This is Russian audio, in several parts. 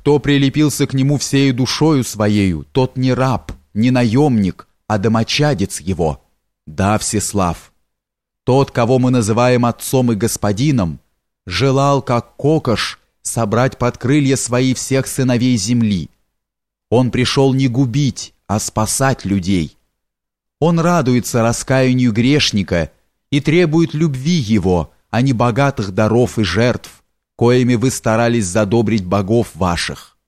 Кто прилепился к нему всею душою своею, тот не раб, не наемник, а домочадец его. Да, Всеслав. Тот, кого мы называем отцом и господином, желал, как кокош, собрать под крылья свои всех сыновей земли. Он пришел не губить, а спасать людей. Он радуется раскаянию грешника и требует любви его, а не богатых даров и жертв коими вы старались задобрить богов ваших.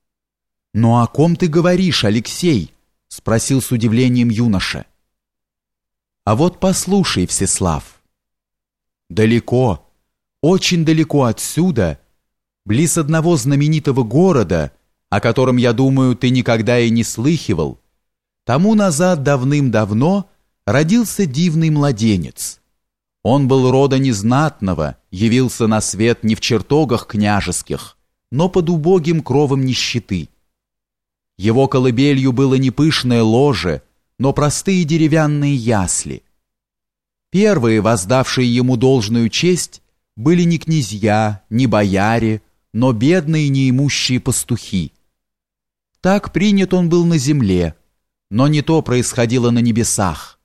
«Но «Ну, о ком ты говоришь, Алексей?» — спросил с удивлением юноша. «А вот послушай, Всеслав. Далеко, очень далеко отсюда, близ одного знаменитого города, о котором, я думаю, ты никогда и не слыхивал, тому назад давным-давно родился дивный младенец — он был рода незнатного, явился на свет не в чертогах княжеских, но под убогим кровом нищеты. Его колыбелью было не пышное ложе, но простые деревянные ясли. Первые, воздавшие ему должную честь, были не князья, не бояре, но бедные неимущие пастухи. Так принят он был на земле, но не то происходило на небесах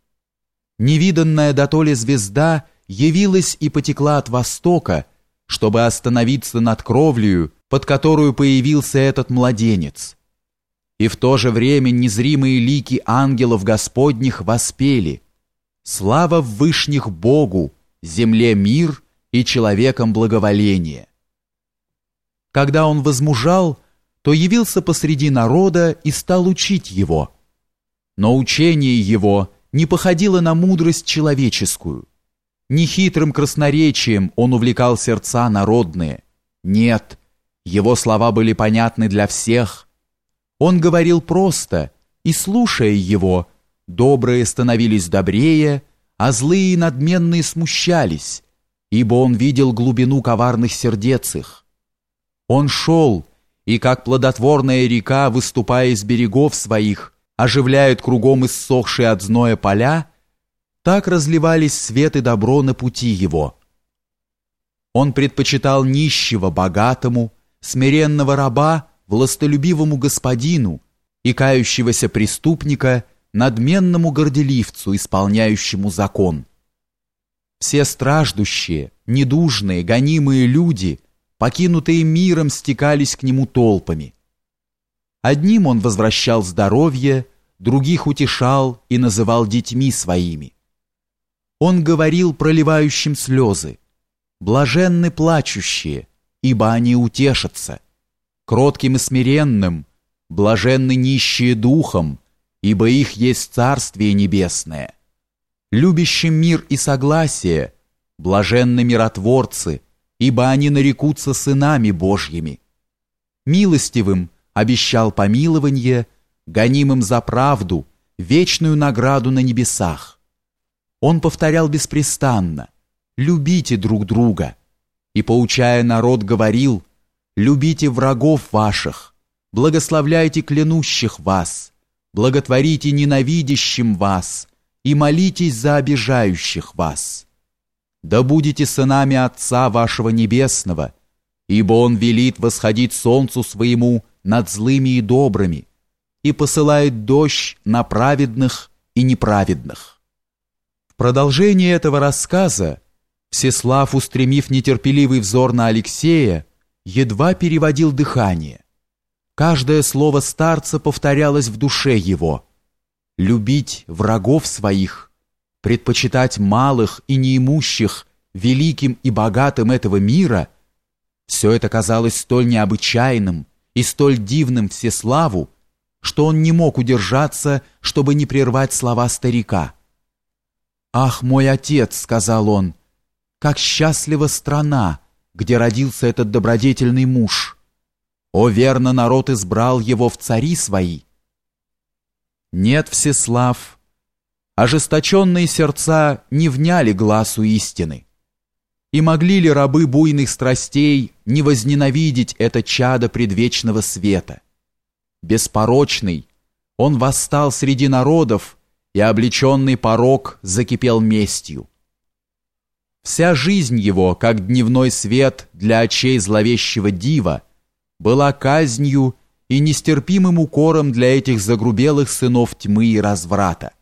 невиданная дотоле звезда явилась и потекла от востока, чтобы остановиться над кровлею, под которую появился этот младенец. И в то же время незримые лики ангелов Господних воспели «Слава в вышних Богу, земле мир и человеком благоволение». Когда он возмужал, то явился посреди народа и стал учить его. Но учение его – не походило на мудрость человеческую. Не хитрым красноречием он увлекал сердца народные. Нет, его слова были понятны для всех. Он говорил просто, и, слушая его, добрые становились добрее, а злые и надменные смущались, ибо он видел глубину коварных сердец их. Он шел, и как плодотворная река, выступая из берегов своих, оживляют кругом иссохшие от зноя поля, так разливались свет и добро на пути его. Он предпочитал нищего богатому, смиренного раба властолюбивому господину и кающегося преступника надменному горделивцу, исполняющему закон. Все страждущие, недужные, гонимые люди, покинутые миром, стекались к нему толпами. Одним он возвращал здоровье, других утешал и называл детьми своими. Он говорил проливающим слезы, «Блаженны плачущие, ибо они утешатся, кротким и смиренным, блаженны нищие духом, ибо их есть Царствие Небесное, любящим мир и согласие, блаженны миротворцы, ибо они нарекутся сынами Божьими, милостивым – обещал помилование, гонимым за правду, вечную награду на небесах. Он повторял беспрестанно «любите друг друга» и, поучая народ, говорил «любите врагов ваших, благословляйте клянущих вас, благотворите ненавидящим вас и молитесь за обижающих вас. Да будете сынами Отца вашего Небесного, ибо Он велит восходить солнцу своему над злыми и добрыми и посылает дождь на праведных и неправедных. В продолжение этого рассказа Всеслав, устремив нетерпеливый взор на Алексея, едва переводил дыхание. Каждое слово старца повторялось в душе его. Любить врагов своих, предпочитать малых и неимущих великим и богатым этого мира, все это казалось столь необычайным, и столь дивным Всеславу, что он не мог удержаться, чтобы не прервать слова старика. «Ах, мой отец!» — сказал он. «Как счастлива страна, где родился этот добродетельный муж! О, верно, народ избрал его в цари свои!» Нет, Всеслав, ожесточенные сердца не вняли глазу истины. И могли ли рабы буйных страстей не возненавидеть это чадо предвечного света? Беспорочный, он восстал среди народов, и облеченный порог закипел местью. Вся жизнь его, как дневной свет для очей зловещего дива, была казнью и нестерпимым укором для этих загрубелых сынов тьмы и разврата.